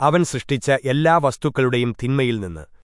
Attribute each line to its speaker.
Speaker 1: അവൻ സൃഷ്ടിച്ച എല്ലാ വസ്തുക്കളുടെയും തിന്മയിൽ നിന്ന്